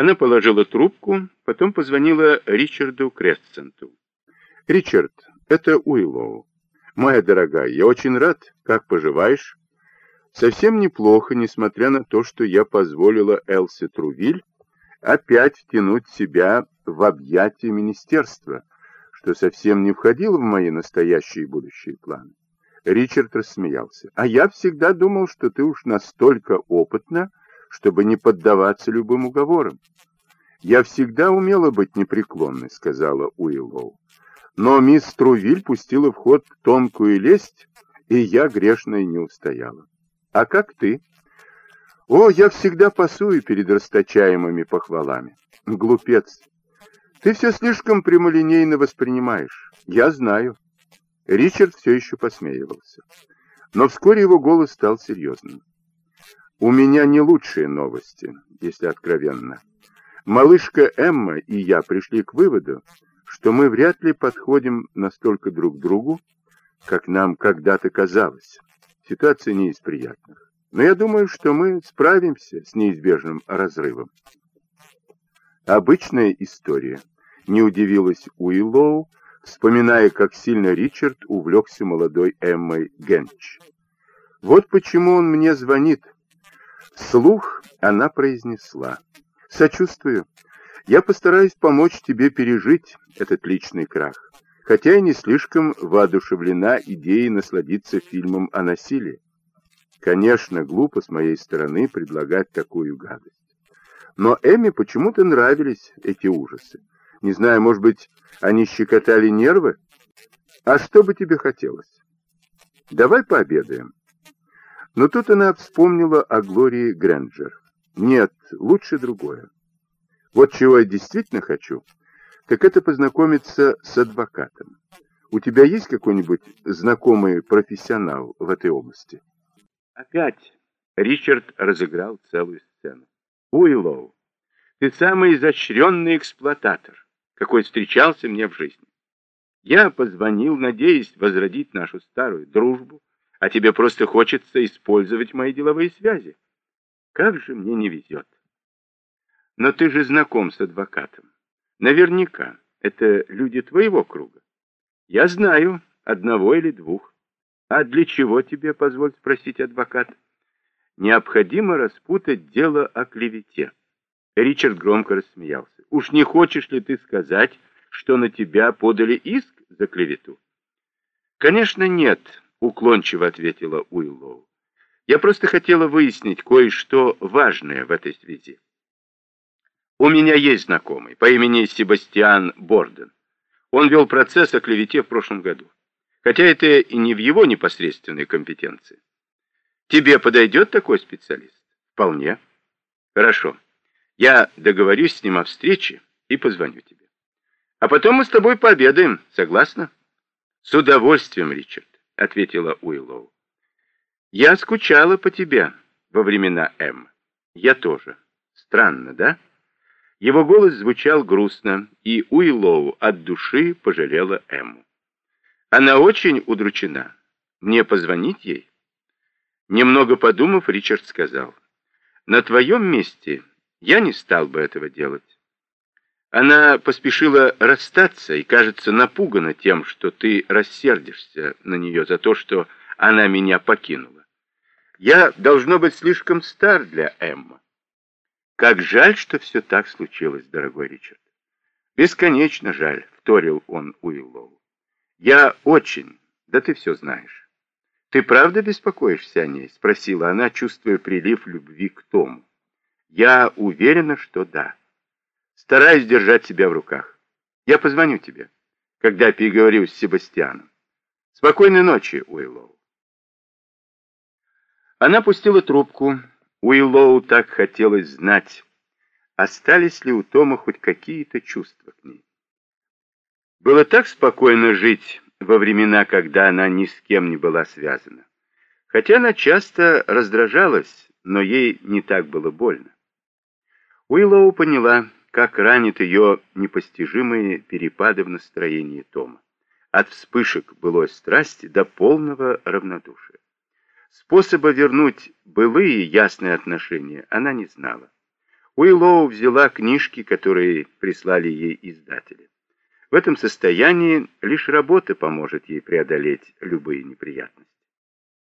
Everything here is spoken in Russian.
Она положила трубку, потом позвонила Ричарду Крестценту. «Ричард, это Уиллоу. Моя дорогая, я очень рад. Как поживаешь?» «Совсем неплохо, несмотря на то, что я позволила Элси Трувиль опять втянуть себя в объятия министерства, что совсем не входило в мои настоящие будущие планы. Ричард рассмеялся. «А я всегда думал, что ты уж настолько опытна, чтобы не поддаваться любым уговорам. «Я всегда умела быть непреклонной», — сказала Уиллоу. «Но мисс Трувиль пустила в ход тонкую лесть, и я грешной не устояла. А как ты?» «О, я всегда пасую перед расточаемыми похвалами. Глупец. Ты все слишком прямолинейно воспринимаешь. Я знаю». Ричард все еще посмеивался. Но вскоре его голос стал серьезным. «У меня не лучшие новости, если откровенно. Малышка Эмма и я пришли к выводу, что мы вряд ли подходим настолько друг другу, как нам когда-то казалось. Ситуация не из приятных. Но я думаю, что мы справимся с неизбежным разрывом. Обычная история. Не удивилась Уиллоу, вспоминая, как сильно Ричард увлекся молодой Эммой Генч. Вот почему он мне звонит. Слух она произнесла. Сочувствую. Я постараюсь помочь тебе пережить этот личный крах, хотя и не слишком воодушевлена идеей насладиться фильмом о насилии. Конечно, глупо с моей стороны предлагать такую гадость. Но Эми почему-то нравились эти ужасы. Не знаю, может быть, они щекотали нервы? А что бы тебе хотелось? Давай пообедаем. Но тут она вспомнила о Глории Грэнджер. Нет, лучше другое. Вот чего я действительно хочу, так это познакомиться с адвокатом. У тебя есть какой-нибудь знакомый профессионал в этой области? Опять Ричард разыграл целую сцену. Уиллоу, ты самый изощренный эксплуататор какой встречался мне в жизни. Я позвонил, надеясь возродить нашу старую дружбу, а тебе просто хочется использовать мои деловые связи. Как же мне не везет. Но ты же знаком с адвокатом. Наверняка это люди твоего круга. Я знаю одного или двух. А для чего тебе, позволь спросить адвокат? Необходимо распутать дело о клевете. Ричард громко рассмеялся. Уж не хочешь ли ты сказать, что на тебя подали иск за клевету? Конечно, нет, уклончиво ответила Уиллоу. Я просто хотела выяснить кое-что важное в этой связи. У меня есть знакомый по имени Себастьян Борден. Он вел процесс о клевете в прошлом году. Хотя это и не в его непосредственной компетенции. Тебе подойдет такой специалист? Вполне. Хорошо. Я договорюсь с ним о встрече и позвоню тебе. А потом мы с тобой пообедаем, согласна? С удовольствием, Ричард, ответила Уиллоу. Я скучала по тебе во времена М. Я тоже. Странно, да? Его голос звучал грустно, и Уиллоу от души пожалела Эмму. Она очень удручена. Мне позвонить ей? Немного подумав, Ричард сказал, «На твоем месте я не стал бы этого делать. Она поспешила расстаться и, кажется, напугана тем, что ты рассердишься на нее за то, что она меня покинула. Я, должно быть, слишком стар для Эмма. Как жаль, что все так случилось, дорогой Ричард. Бесконечно жаль, вторил он Уиллоу. Я очень, да ты все знаешь. Ты правда беспокоишься о ней? Спросила она, чувствуя прилив любви к Тому. Я уверена, что да. Стараюсь держать себя в руках. Я позвоню тебе, когда переговорю с Себастьяном. Спокойной ночи, Уиллоу. Она пустила трубку. Уиллоу так хотелось знать, остались ли у Тома хоть какие-то чувства к ней. Было так спокойно жить во времена, когда она ни с кем не была связана. Хотя она часто раздражалась, но ей не так было больно. Уиллоу поняла, как ранит ее непостижимые перепады в настроении Тома. От вспышек былой страсти до полного равнодушия. Способа вернуть былые ясные отношения она не знала. Уиллоу взяла книжки, которые прислали ей издатели. В этом состоянии лишь работа поможет ей преодолеть любые неприятности.